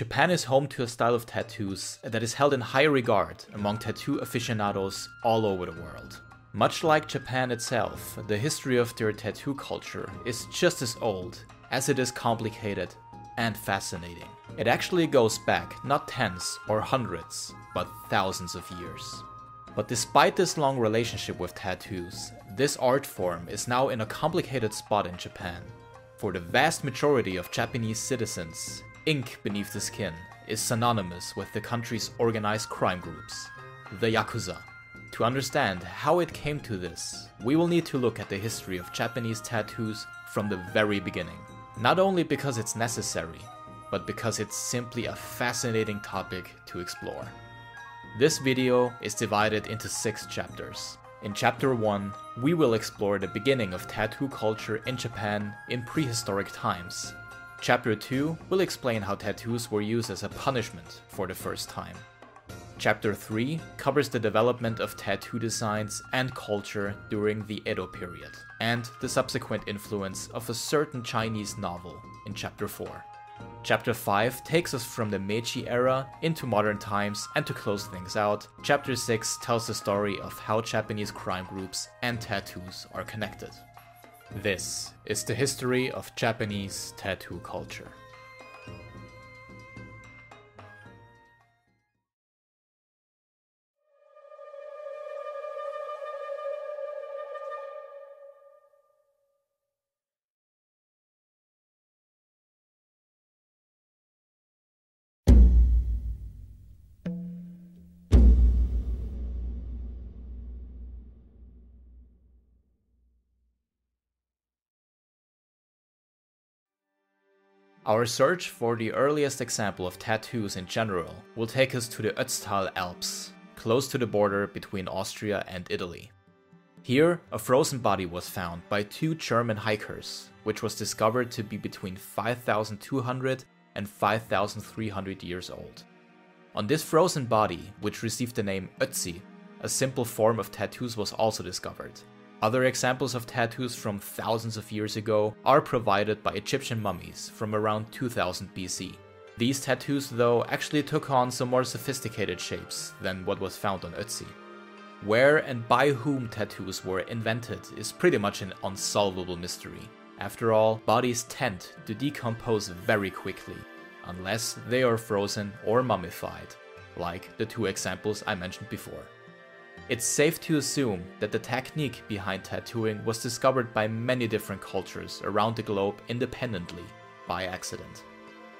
Japan is home to a style of tattoos that is held in high regard among tattoo aficionados all over the world. Much like Japan itself, the history of their tattoo culture is just as old as it is complicated and fascinating. It actually goes back not tens or hundreds, but thousands of years. But despite this long relationship with tattoos, this art form is now in a complicated spot in Japan. For the vast majority of Japanese citizens, ink beneath the skin is synonymous with the country's organized crime groups, the Yakuza. To understand how it came to this, we will need to look at the history of Japanese tattoos from the very beginning. Not only because it's necessary, but because it's simply a fascinating topic to explore. This video is divided into six chapters. In chapter 1, we will explore the beginning of tattoo culture in Japan in prehistoric times. Chapter 2 will explain how tattoos were used as a punishment for the first time. Chapter 3 covers the development of tattoo designs and culture during the Edo period, and the subsequent influence of a certain Chinese novel in Chapter 4. Chapter 5 takes us from the Meiji era into modern times, and to close things out, Chapter 6 tells the story of how Japanese crime groups and tattoos are connected. This is the history of Japanese tattoo culture. Our search for the earliest example of tattoos in general will take us to the Ötztal Alps, close to the border between Austria and Italy. Here, a frozen body was found by two German hikers, which was discovered to be between 5200 and 5300 years old. On this frozen body, which received the name Ötzi, a simple form of tattoos was also discovered. Other examples of tattoos from thousands of years ago are provided by Egyptian mummies from around 2000 BC. These tattoos, though, actually took on some more sophisticated shapes than what was found on Ötzi. Where and by whom tattoos were invented is pretty much an unsolvable mystery. After all, bodies tend to decompose very quickly, unless they are frozen or mummified, like the two examples I mentioned before. It's safe to assume that the technique behind tattooing was discovered by many different cultures around the globe independently, by accident.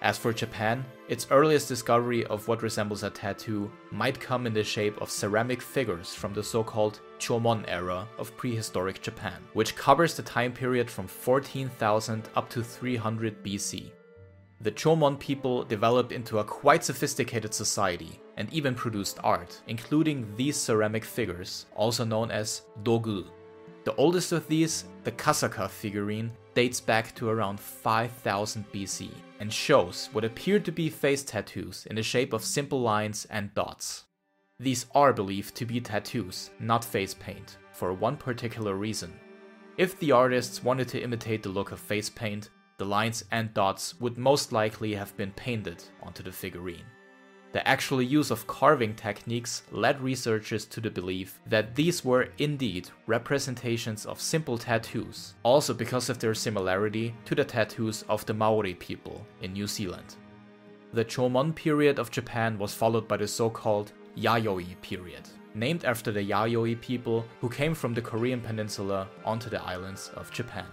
As for Japan, its earliest discovery of what resembles a tattoo might come in the shape of ceramic figures from the so called Jomon era of prehistoric Japan, which covers the time period from 14,000 up to 300 BC. The Jomon people developed into a quite sophisticated society and even produced art, including these ceramic figures, also known as dogu. The oldest of these, the Kasaka figurine, dates back to around 5000 BC and shows what appear to be face tattoos in the shape of simple lines and dots. These are believed to be tattoos, not face paint, for one particular reason. If the artists wanted to imitate the look of face paint, the lines and dots would most likely have been painted onto the figurine. The actual use of carving techniques led researchers to the belief that these were indeed representations of simple tattoos, also because of their similarity to the tattoos of the Maori people in New Zealand. The Jomon period of Japan was followed by the so called Yayoi period, named after the Yayoi people who came from the Korean peninsula onto the islands of Japan.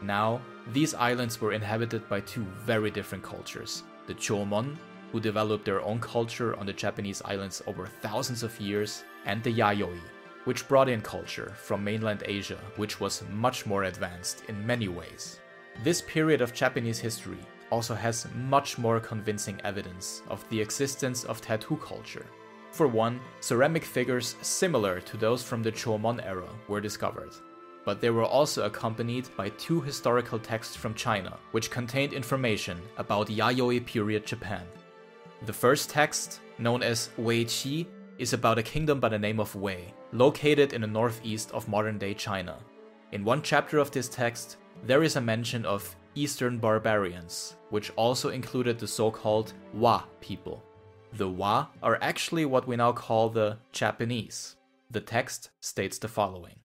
Now, these islands were inhabited by two very different cultures the Jomon, who developed their own culture on the Japanese islands over thousands of years, and the Yayoi, which brought in culture from mainland Asia, which was much more advanced in many ways. This period of Japanese history also has much more convincing evidence of the existence of tattoo culture. For one, ceramic figures similar to those from the Jomon era were discovered but they were also accompanied by two historical texts from China, which contained information about Yayoi period Japan. The first text, known as Wei Zhi, is about a kingdom by the name of Wei, located in the northeast of modern day China. In one chapter of this text, there is a mention of Eastern barbarians, which also included the so called Wa people. The Wa are actually what we now call the Japanese. The text states the following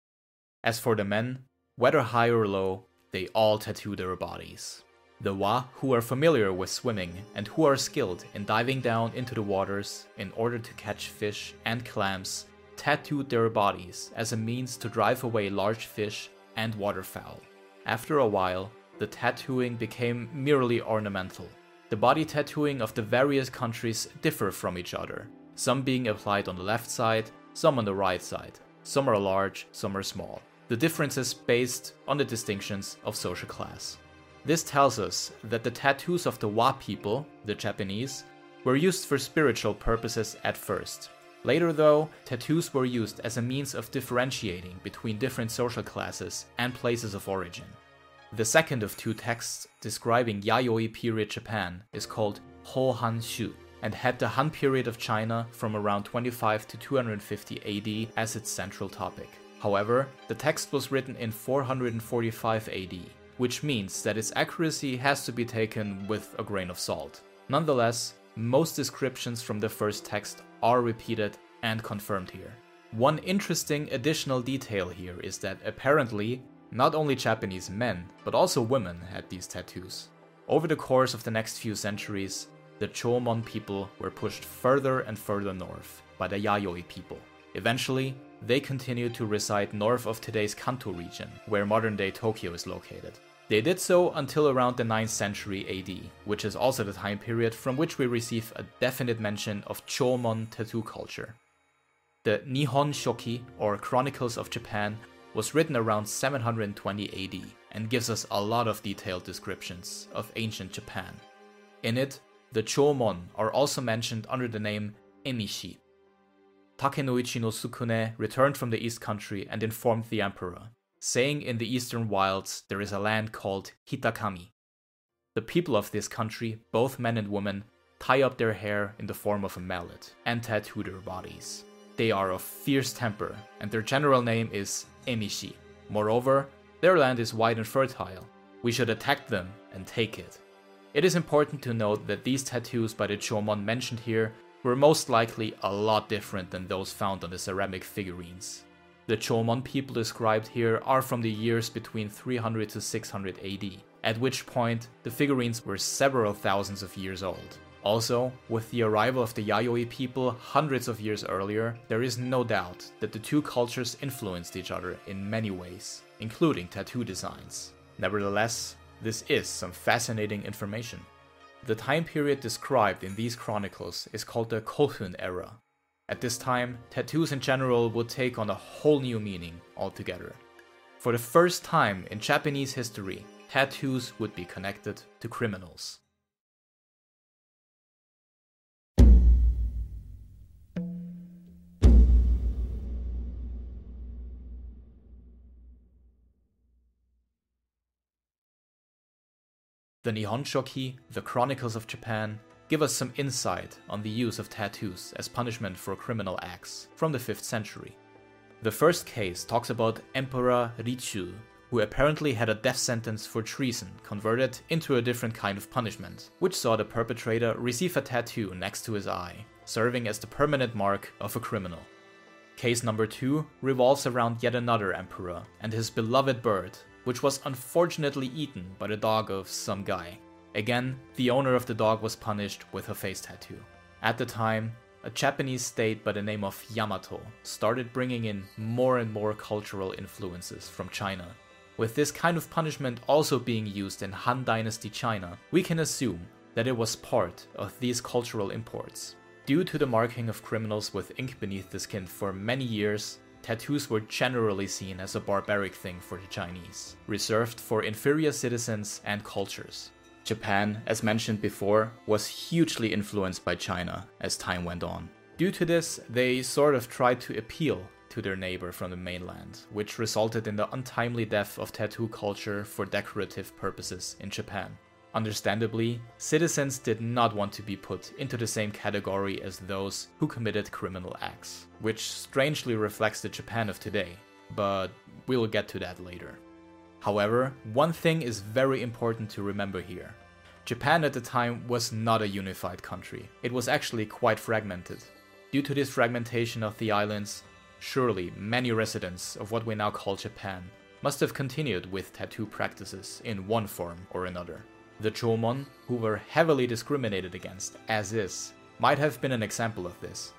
As for the men, whether high or low, they all tattoo their bodies. The Wa, who are familiar with swimming and who are skilled in diving down into the waters in order to catch fish and clams, tattooed their bodies as a means to drive away large fish and waterfowl. After a while, the tattooing became merely ornamental. The body tattooing of the various countries differ from each other, some being applied on the left side, some on the right side. Some are large, some are small. The difference is based on the distinctions of social class. This tells us that the tattoos of the Wa people, the Japanese, were used for spiritual purposes at first. Later, though, tattoos were used as a means of differentiating between different social classes and places of origin. The second of two texts describing Yayoi period Japan is called Hou Han Shu and had the Han period of China from around 25 to 250 AD as its central topic. However, the text was written in 445 AD, which means that its accuracy has to be taken with a grain of salt. Nonetheless, most descriptions from the first text are repeated and confirmed here. One interesting additional detail here is that apparently not only Japanese men, but also women had these tattoos. Over the course of the next few centuries, the Jomon people were pushed further and further north by the Yayoi people. Eventually, they continued to reside north of today's Kanto region, where modern day Tokyo is located. They did so until around the 9th century AD, which is also the time period from which we receive a definite mention of Jomon tattoo culture. The Nihon Shoki, or Chronicles of Japan, was written around 720 AD and gives us a lot of detailed descriptions of ancient Japan. In it, the Jomon are also mentioned under the name Emishi. Takenouchi no Sukune returned from the East Country and informed the emperor, saying in the eastern wilds there is a land called Hitakami. The people of this country, both men and women, tie up their hair in the form of a mallet and tattoo their bodies. They are of fierce temper, and their general name is Emishi. Moreover, their land is wide and fertile. We should attack them and take it. It is important to note that these tattoos by the Jomon mentioned here were most likely a lot different than those found on the ceramic figurines. The Jomon people described here are from the years between 300 to 600 AD, at which point the figurines were several thousands of years old. Also, with the arrival of the Yayoi people hundreds of years earlier, there is no doubt that the two cultures influenced each other in many ways, including tattoo designs. Nevertheless, this is some fascinating information. The time period described in these chronicles is called the Kofun era. At this time, tattoos in general would take on a whole new meaning altogether. For the first time in Japanese history, tattoos would be connected to criminals. The Nihon Shoki, the Chronicles of Japan, give us some insight on the use of tattoos as punishment for criminal acts from the 5th century. The first case talks about Emperor Richu, who apparently had a death sentence for treason converted into a different kind of punishment, which saw the perpetrator receive a tattoo next to his eye, serving as the permanent mark of a criminal. Case number 2 revolves around yet another emperor and his beloved bird, which was unfortunately eaten by the dog of some guy. Again, the owner of the dog was punished with a face tattoo. At the time, a Japanese state by the name of Yamato started bringing in more and more cultural influences from China. With this kind of punishment also being used in Han Dynasty China, we can assume that it was part of these cultural imports. Due to the marking of criminals with ink beneath the skin for many years, tattoos were generally seen as a barbaric thing for the Chinese, reserved for inferior citizens and cultures. Japan, as mentioned before, was hugely influenced by China as time went on. Due to this, they sort of tried to appeal to their neighbor from the mainland, which resulted in the untimely death of tattoo culture for decorative purposes in Japan. Understandably, citizens did not want to be put into the same category as those who committed criminal acts, which strangely reflects the Japan of today, but we'll get to that later. However, one thing is very important to remember here. Japan at the time was not a unified country, it was actually quite fragmented. Due to this fragmentation of the islands, surely many residents of what we now call Japan must have continued with tattoo practices in one form or another. The Jomon, who were heavily discriminated against as is, might have been an example of this.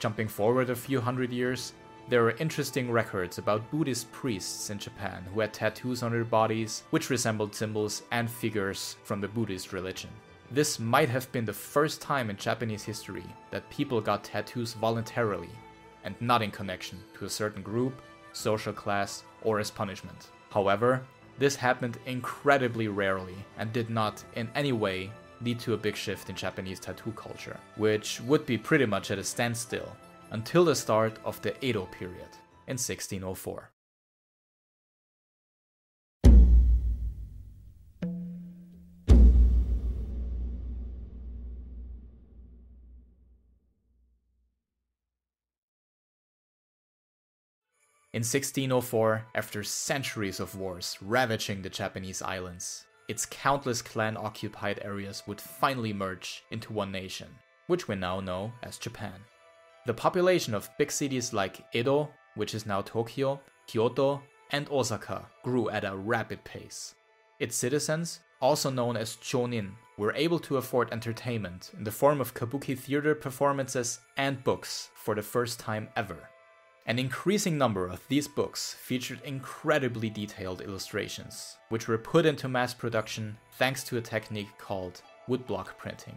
Jumping forward a few hundred years, there are interesting records about Buddhist priests in Japan who had tattoos on their bodies which resembled symbols and figures from the Buddhist religion. This might have been the first time in Japanese history that people got tattoos voluntarily and not in connection to a certain group, social class, or as punishment. However, this happened incredibly rarely and did not in any way lead to a big shift in Japanese tattoo culture, which would be pretty much at a standstill until the start of the Edo period in 1604. In 1604, after centuries of wars ravaging the Japanese islands, its countless clan occupied areas would finally merge into one nation, which we now know as Japan. The population of big cities like Edo, which is now Tokyo, Kyoto, and Osaka grew at a rapid pace. Its citizens, also known as chonin, were able to afford entertainment in the form of kabuki theater performances and books for the first time ever. An increasing number of these books featured incredibly detailed illustrations, which were put into mass production thanks to a technique called woodblock printing.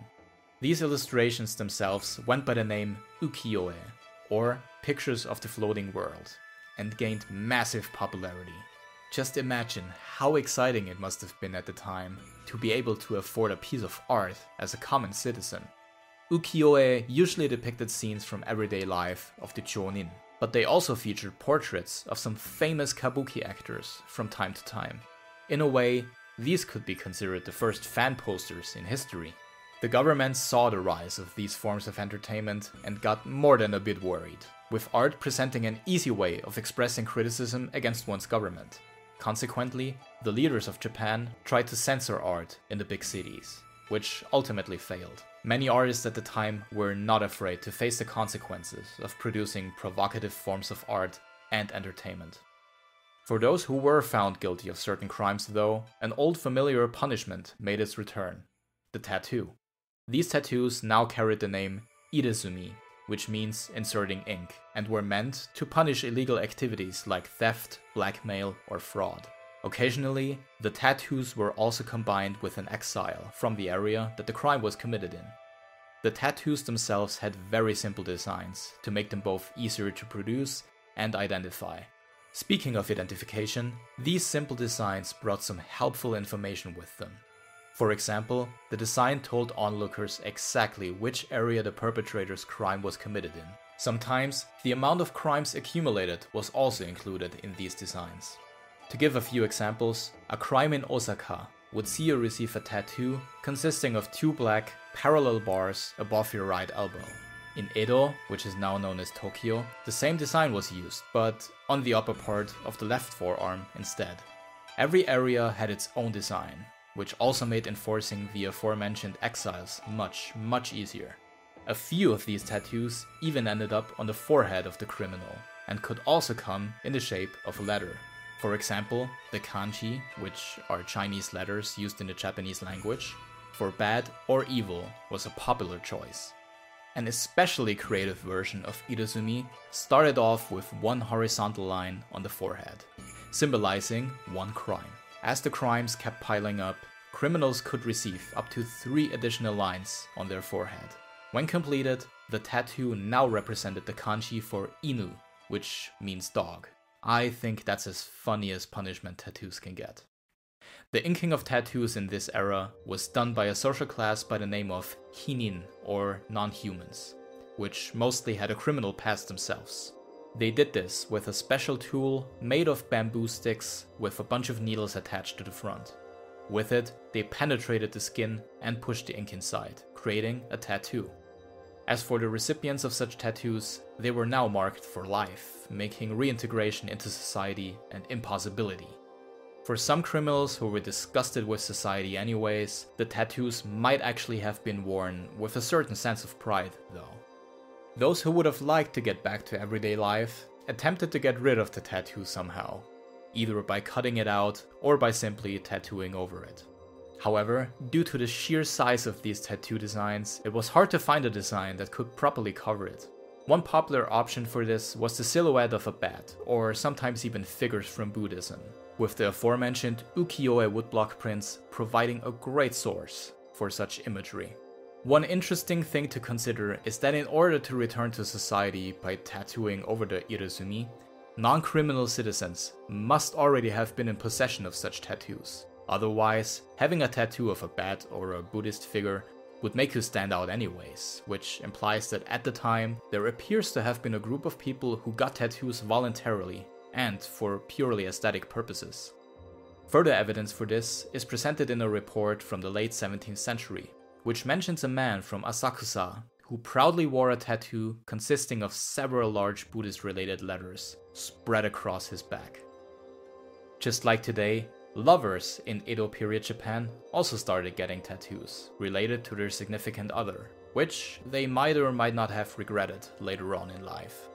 These illustrations themselves went by the name ukiyo-e, or Pictures of the Floating World, and gained massive popularity. Just imagine how exciting it must have been at the time to be able to afford a piece of art as a common citizen. Ukiyo-e usually depicted scenes from everyday life of the chonin, but they also featured portraits of some famous kabuki actors from time to time. In a way, these could be considered the first fan posters in history. The government saw the rise of these forms of entertainment and got more than a bit worried, with art presenting an easy way of expressing criticism against one's government. Consequently, the leaders of Japan tried to censor art in the big cities, which ultimately failed. Many artists at the time were not afraid to face the consequences of producing provocative forms of art and entertainment. For those who were found guilty of certain crimes, though, an old familiar punishment made its return the tattoo. These tattoos now carried the name irezumi, which means inserting ink, and were meant to punish illegal activities like theft, blackmail, or fraud. Occasionally, the tattoos were also combined with an exile from the area that the crime was committed in. The tattoos themselves had very simple designs to make them both easier to produce and identify. Speaking of identification, these simple designs brought some helpful information with them. For example, the design told onlookers exactly which area the perpetrator's crime was committed in. Sometimes, the amount of crimes accumulated was also included in these designs. To give a few examples, a crime in Osaka would see you receive a tattoo consisting of two black, parallel bars above your right elbow. In Edo, which is now known as Tokyo, the same design was used, but on the upper part of the left forearm instead. Every area had its own design, which also made enforcing the aforementioned exiles much, much easier. A few of these tattoos even ended up on the forehead of the criminal, and could also come in the shape of a letter. For example, the kanji, which are Chinese letters used in the Japanese language, for bad or evil was a popular choice. An especially creative version of irezumi started off with one horizontal line on the forehead, symbolizing one crime. As the crimes kept piling up, criminals could receive up to three additional lines on their forehead. When completed, the tattoo now represented the kanji for inu, which means dog. I think that's as funny as punishment tattoos can get. The inking of tattoos in this era was done by a social class by the name of hinin, or non-humans, which mostly had a criminal past themselves. They did this with a special tool made of bamboo sticks with a bunch of needles attached to the front. With it, they penetrated the skin and pushed the ink inside, creating a tattoo. As for the recipients of such tattoos, they were now marked for life, making reintegration into society an impossibility. For some criminals who were disgusted with society anyways, the tattoos might actually have been worn with a certain sense of pride, though. Those who would have liked to get back to everyday life attempted to get rid of the tattoo somehow, either by cutting it out or by simply tattooing over it. However, due to the sheer size of these tattoo designs, it was hard to find a design that could properly cover it. One popular option for this was the silhouette of a bat, or sometimes even figures from Buddhism, with the aforementioned ukiyo-e woodblock prints providing a great source for such imagery. One interesting thing to consider is that in order to return to society by tattooing over the irezumi, non-criminal citizens must already have been in possession of such tattoos. Otherwise, having a tattoo of a bat or a Buddhist figure would make you stand out anyways, which implies that at the time, there appears to have been a group of people who got tattoos voluntarily and for purely aesthetic purposes. Further evidence for this is presented in a report from the late 17th century, which mentions a man from Asakusa who proudly wore a tattoo consisting of several large Buddhist related letters spread across his back. Just like today, Lovers in Edo period Japan also started getting tattoos related to their significant other, which they might or might not have regretted later on in life.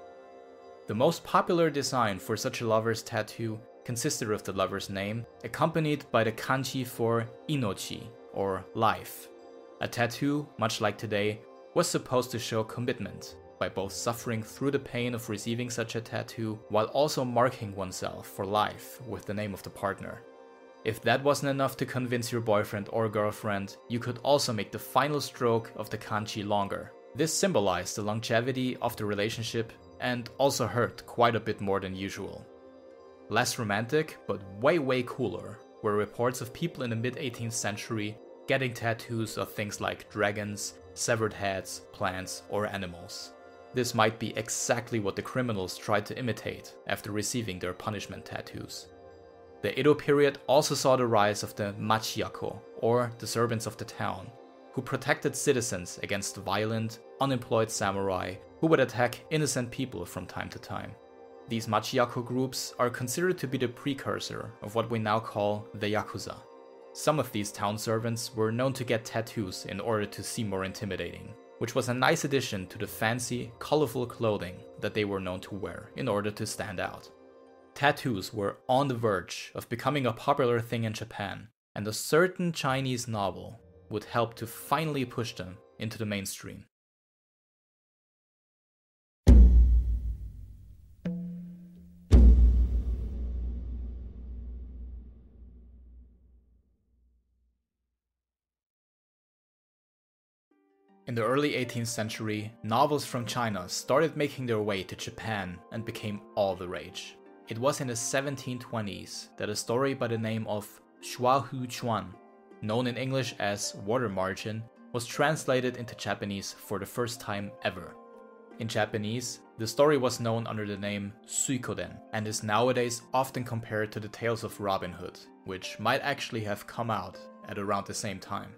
The most popular design for such a lover's tattoo consisted of the lover's name, accompanied by the kanji for inochi, or life. A tattoo, much like today, was supposed to show commitment by both suffering through the pain of receiving such a tattoo while also marking oneself for life with the name of the partner. If that wasn't enough to convince your boyfriend or girlfriend, you could also make the final stroke of the kanji longer. This symbolized the longevity of the relationship and also hurt quite a bit more than usual. Less romantic, but way way cooler, were reports of people in the mid 18th century getting tattoos of things like dragons, severed heads, plants, or animals. This might be exactly what the criminals tried to imitate after receiving their punishment tattoos. The Edo period also saw the rise of the Machiyakko, or the servants of the town, who protected citizens against violent, unemployed samurai who would attack innocent people from time to time. These Machiyakko groups are considered to be the precursor of what we now call the Yakuza. Some of these town servants were known to get tattoos in order to seem more intimidating, which was a nice addition to the fancy, colorful clothing that they were known to wear in order to stand out. Tattoos were on the verge of becoming a popular thing in Japan, and a certain Chinese novel would help to finally push them into the mainstream. In the early 18th century, novels from China started making their way to Japan and became all the rage. It was in the 1720s that a story by the name of Shui Hu Zhuan, known in English as Water Margin, was translated into Japanese for the first time ever. In Japanese, the story was known under the name Suikoden and is nowadays often compared to the tales of Robin Hood, which might actually have come out at around the same time.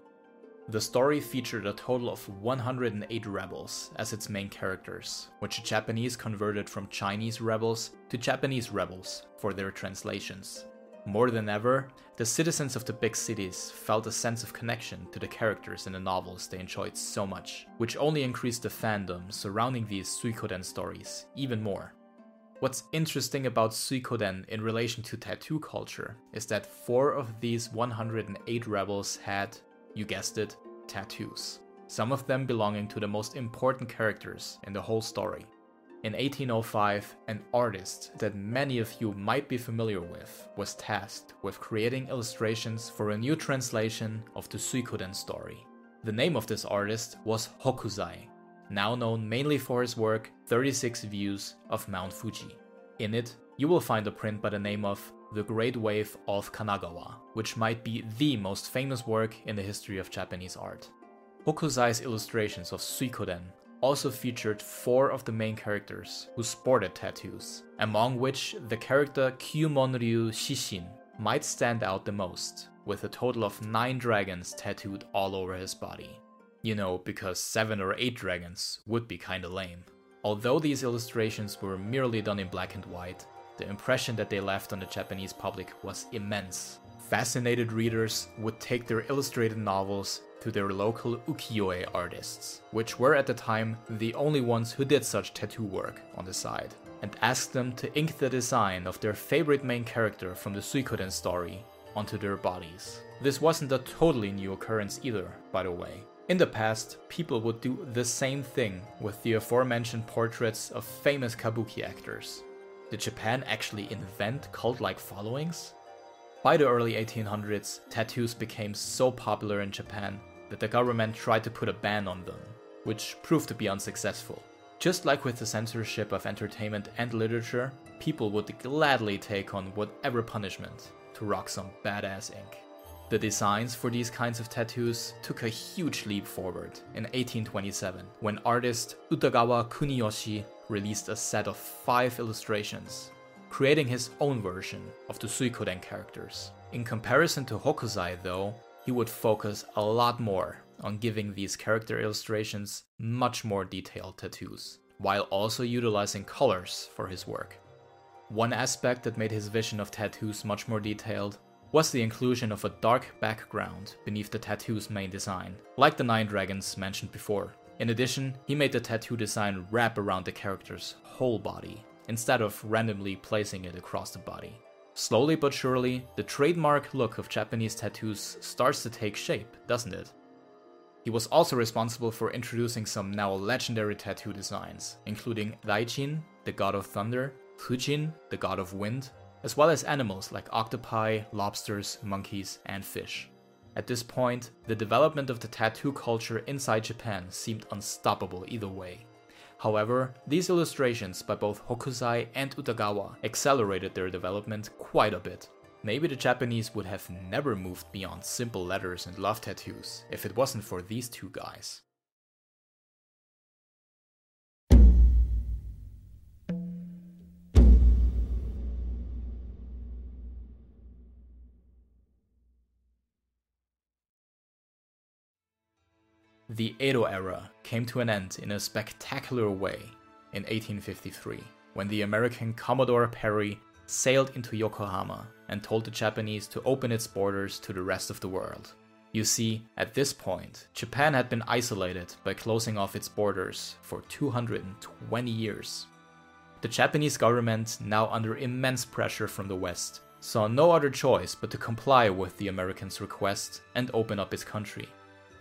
The story featured a total of 108 rebels as its main characters, which the Japanese converted from Chinese rebels to Japanese rebels for their translations. More than ever, the citizens of the big cities felt a sense of connection to the characters in the novels they enjoyed so much, which only increased the fandom surrounding these Suikoden stories even more. What's interesting about Suikoden in relation to tattoo culture is that four of these 108 rebels had, you guessed it, tattoos, some of them belonging to the most important characters in the whole story. In 1805, an artist that many of you might be familiar with was tasked with creating illustrations for a new translation of the Suikoden story. The name of this artist was Hokusai, now known mainly for his work 36 Views of Mount Fuji. In it, you will find a print by the name of The Great Wave of Kanagawa, which might be the most famous work in the history of Japanese art. Hokusai's illustrations of Suikoden also featured four of the main characters who sported tattoos, among which the character Kyumonryu Shishin might stand out the most, with a total of 9 dragons tattooed all over his body. You know, because 7 or 8 dragons would be kinda lame. Although these illustrations were merely done in black and white, the impression that they left on the Japanese public was immense. Fascinated readers would take their illustrated novels to their local ukiyo-e artists, which were at the time the only ones who did such tattoo work on the side, and ask them to ink the design of their favorite main character from the Suikoden story onto their bodies. This wasn't a totally new occurrence either, by the way. In the past, people would do the same thing with the aforementioned portraits of famous kabuki actors. Did Japan actually invent cult like followings? By the early 1800s, tattoos became so popular in Japan that the government tried to put a ban on them, which proved to be unsuccessful. Just like with the censorship of entertainment and literature, people would gladly take on whatever punishment to rock some badass ink. The designs for these kinds of tattoos took a huge leap forward in 1827 when artist Utagawa Kuniyoshi released a set of five illustrations, creating his own version of the Suikoden characters. In comparison to Hokusai, though, he would focus a lot more on giving these character illustrations much more detailed tattoos, while also utilizing colors for his work. One aspect that made his vision of tattoos much more detailed was the inclusion of a dark background beneath the tattoo's main design, like the Nine Dragons mentioned before. In addition, he made the tattoo design wrap around the character's whole body, instead of randomly placing it across the body. Slowly but surely, the trademark look of Japanese tattoos starts to take shape, doesn't it? He was also responsible for introducing some now legendary tattoo designs, including Raijin, the god of thunder, Fujin, the god of wind, as well as animals like octopi, lobsters, monkeys, and fish. At this point, the development of the tattoo culture inside Japan seemed unstoppable either way. However, these illustrations by both Hokusai and Utagawa accelerated their development quite a bit. Maybe the Japanese would have never moved beyond simple letters and love tattoos if it wasn't for these two guys. The Edo era came to an end in a spectacular way in 1853 when the American Commodore Perry sailed into Yokohama and told the Japanese to open its borders to the rest of the world. You see, at this point, Japan had been isolated by closing off its borders for 220 years. The Japanese government, now under immense pressure from the West, saw no other choice but to comply with the Americans' request and open up its country.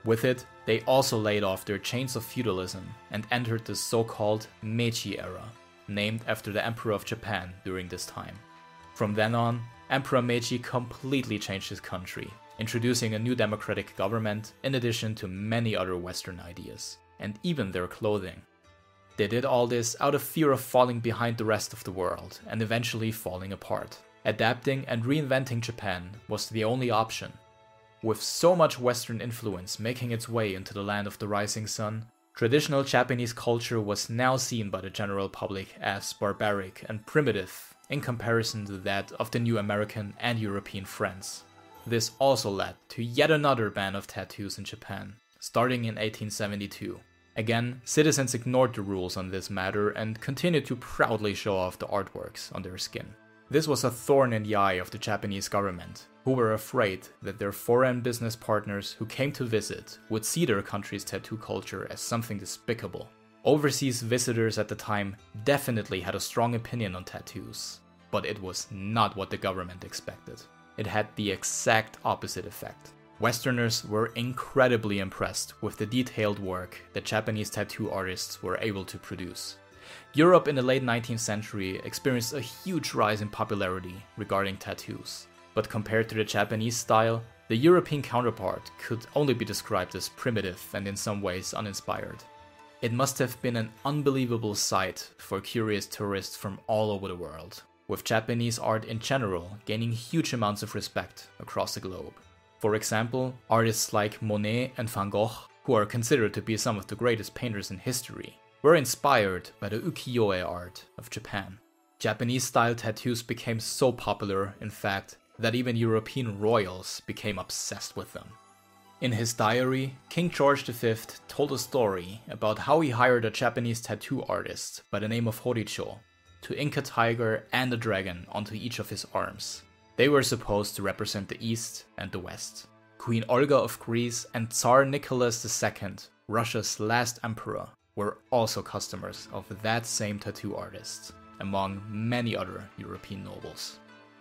With it, they also laid off their chains of feudalism and entered the so called Meiji era, named after the Emperor of Japan during this time. From then on, Emperor Meiji completely changed his country, introducing a new democratic government in addition to many other Western ideas, and even their clothing. They did all this out of fear of falling behind the rest of the world and eventually falling apart. Adapting and reinventing Japan was the only option, with so much Western influence making its way into the land of the rising sun, traditional Japanese culture was now seen by the general public as barbaric and primitive in comparison to that of the new American and European friends. This also led to yet another ban of tattoos in Japan, starting in 1872. Again, citizens ignored the rules on this matter and continued to proudly show off the artworks on their skin. This was a thorn in the eye of the Japanese government, who were afraid that their foreign business partners who came to visit would see their country's tattoo culture as something despicable. Overseas visitors at the time definitely had a strong opinion on tattoos, but it was not what the government expected. It had the exact opposite effect. Westerners were incredibly impressed with the detailed work that Japanese tattoo artists were able to produce. Europe in the late 19th century experienced a huge rise in popularity regarding tattoos, but compared to the Japanese style, the European counterpart could only be described as primitive and in some ways uninspired. It must have been an unbelievable sight for curious tourists from all over the world, with Japanese art in general gaining huge amounts of respect across the globe. For example, artists like Monet and Van Gogh, who are considered to be some of the greatest painters in history, were inspired by the ukiyo-e art of Japan. Japanese style tattoos became so popular, in fact, that even European royals became obsessed with them. In his diary, King George V told a story about how he hired a Japanese tattoo artist by the name of Horicho. to ink a tiger and a dragon onto each of his arms. They were supposed to represent the East and the West. Queen Olga of Greece and Tsar Nicholas II, Russia's last emperor, were also customers of that same tattoo artist, among many other European nobles.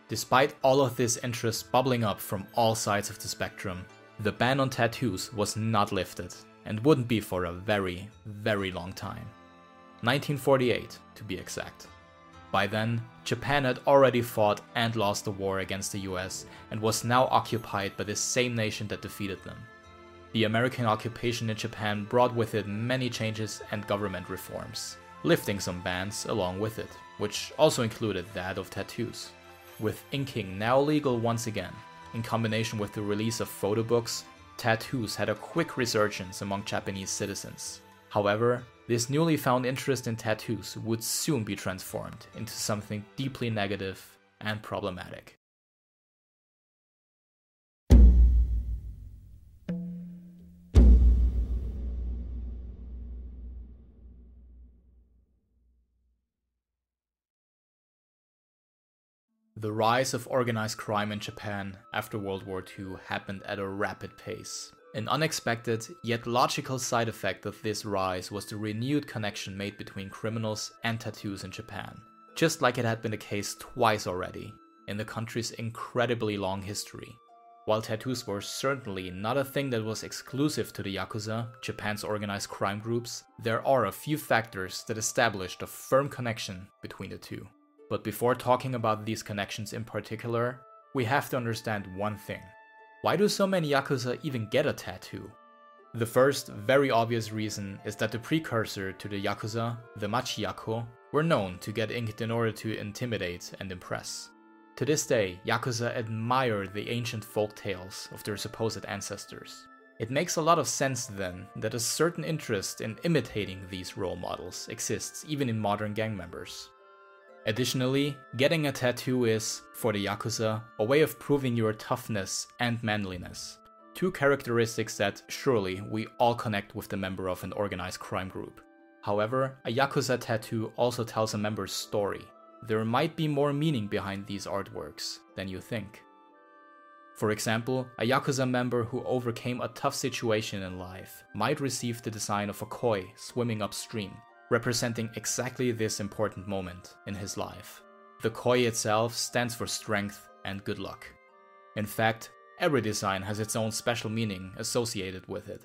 Despite all of this interest bubbling up from all sides of the spectrum, the ban on tattoos was not lifted, and wouldn't be for a very, very long time. 1948, to be exact. By then, Japan had already fought and lost the war against the US and was now occupied by the same nation that defeated them. The American occupation in Japan brought with it many changes and government reforms, lifting some bans along with it, which also included that of tattoos. With inking now legal once again, in combination with the release of photo books, tattoos had a quick resurgence among Japanese citizens. However, this newly found interest in tattoos would soon be transformed into something deeply negative and problematic. The rise of organized crime in Japan after World War II happened at a rapid pace. An unexpected, yet logical side effect of this rise was the renewed connection made between criminals and tattoos in Japan, just like it had been the case twice already in the country's incredibly long history. While tattoos were certainly not a thing that was exclusive to the Yakuza, Japan's organized crime groups, there are a few factors that established a firm connection between the two. But before talking about these connections in particular, we have to understand one thing why do so many Yakuza even get a tattoo? The first, very obvious reason is that the precursor to the Yakuza, the Machiyakko, were known to get inked in order to intimidate and impress. To this day, Yakuza admire the ancient folk tales of their supposed ancestors. It makes a lot of sense then that a certain interest in imitating these role models exists even in modern gang members. Additionally, getting a tattoo is, for the Yakuza, a way of proving your toughness and manliness. Two characteristics that surely we all connect with the member of an organized crime group. However, a Yakuza tattoo also tells a member's story. There might be more meaning behind these artworks than you think. For example, a Yakuza member who overcame a tough situation in life might receive the design of a koi swimming upstream, representing exactly this important moment in his life. The koi itself stands for strength and good luck. In fact, every design has its own special meaning associated with it.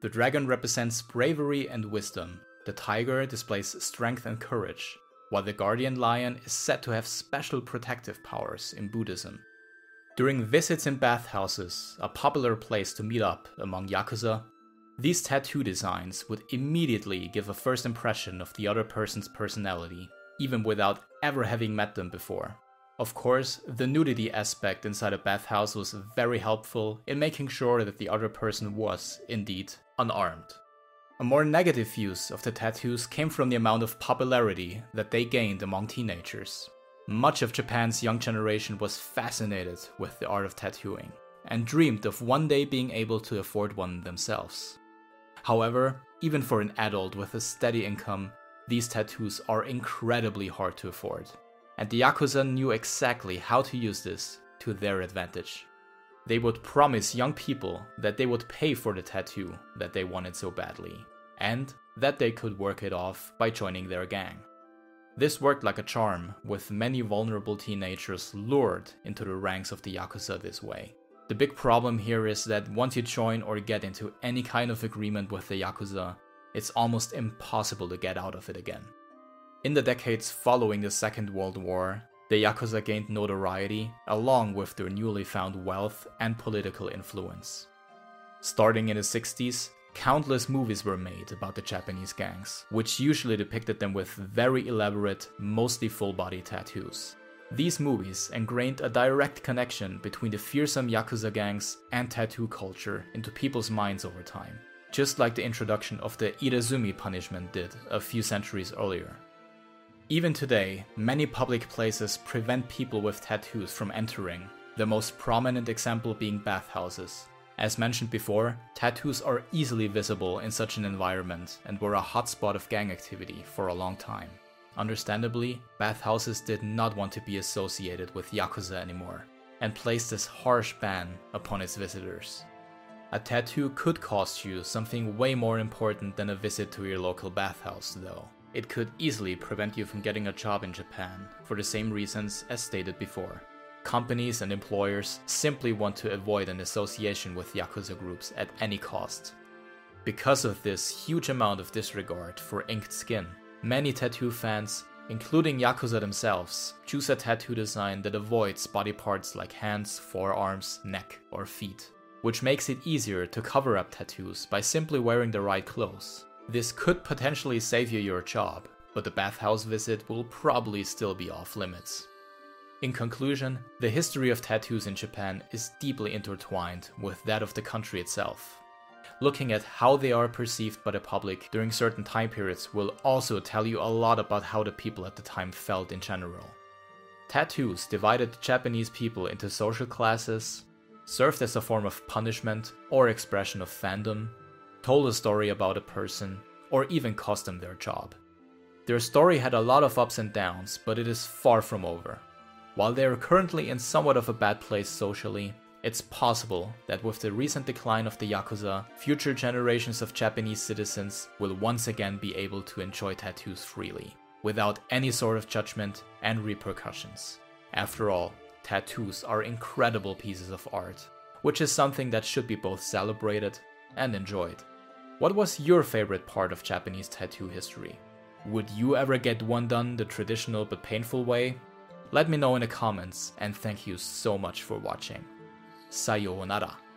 The dragon represents bravery and wisdom, the tiger displays strength and courage, while the guardian lion is said to have special protective powers in Buddhism. During visits in bathhouses, a popular place to meet up among yakuza, these tattoo designs would immediately give a first impression of the other person's personality, even without ever having met them before. Of course, the nudity aspect inside a bathhouse was very helpful in making sure that the other person was, indeed, unarmed. A more negative use of the tattoos came from the amount of popularity that they gained among teenagers. Much of Japan's young generation was fascinated with the art of tattooing and dreamed of one day being able to afford one themselves. However, even for an adult with a steady income, these tattoos are incredibly hard to afford. And the Yakuza knew exactly how to use this to their advantage. They would promise young people that they would pay for the tattoo that they wanted so badly, and that they could work it off by joining their gang. This worked like a charm, with many vulnerable teenagers lured into the ranks of the Yakuza this way. The big problem here is that once you join or get into any kind of agreement with the Yakuza, it's almost impossible to get out of it again. In the decades following the Second World War, the Yakuza gained notoriety along with their newly found wealth and political influence. Starting in the 60s, countless movies were made about the Japanese gangs, which usually depicted them with very elaborate, mostly full body tattoos. These movies ingrained a direct connection between the fearsome Yakuza gangs and tattoo culture into people's minds over time, just like the introduction of the Irezumi punishment did a few centuries earlier. Even today, many public places prevent people with tattoos from entering, the most prominent example being bathhouses. As mentioned before, tattoos are easily visible in such an environment and were a hotspot of gang activity for a long time. Understandably, bathhouses did not want to be associated with Yakuza anymore, and placed this harsh ban upon its visitors. A tattoo could cost you something way more important than a visit to your local bathhouse, though. It could easily prevent you from getting a job in Japan, for the same reasons as stated before. Companies and employers simply want to avoid an association with Yakuza groups at any cost. Because of this huge amount of disregard for inked skin, many tattoo fans, including Yakuza themselves, choose a tattoo design that avoids body parts like hands, forearms, neck, or feet, which makes it easier to cover up tattoos by simply wearing the right clothes. This could potentially save you your job, but the bathhouse visit will probably still be off limits. In conclusion, the history of tattoos in Japan is deeply intertwined with that of the country itself. Looking at how they are perceived by the public during certain time periods will also tell you a lot about how the people at the time felt in general. Tattoos divided the Japanese people into social classes, served as a form of punishment or expression of fandom, told a story about a person, or even cost them their job. Their story had a lot of ups and downs, but it is far from over. While they are currently in somewhat of a bad place socially, it's possible that with the recent decline of the Yakuza, future generations of Japanese citizens will once again be able to enjoy tattoos freely, without any sort of judgment and repercussions. After all, tattoos are incredible pieces of art, which is something that should be both celebrated and enjoyed. What was your favorite part of Japanese tattoo history? Would you ever get one done the traditional but painful way? Let me know in the comments, and thank you so much for watching. さようなら。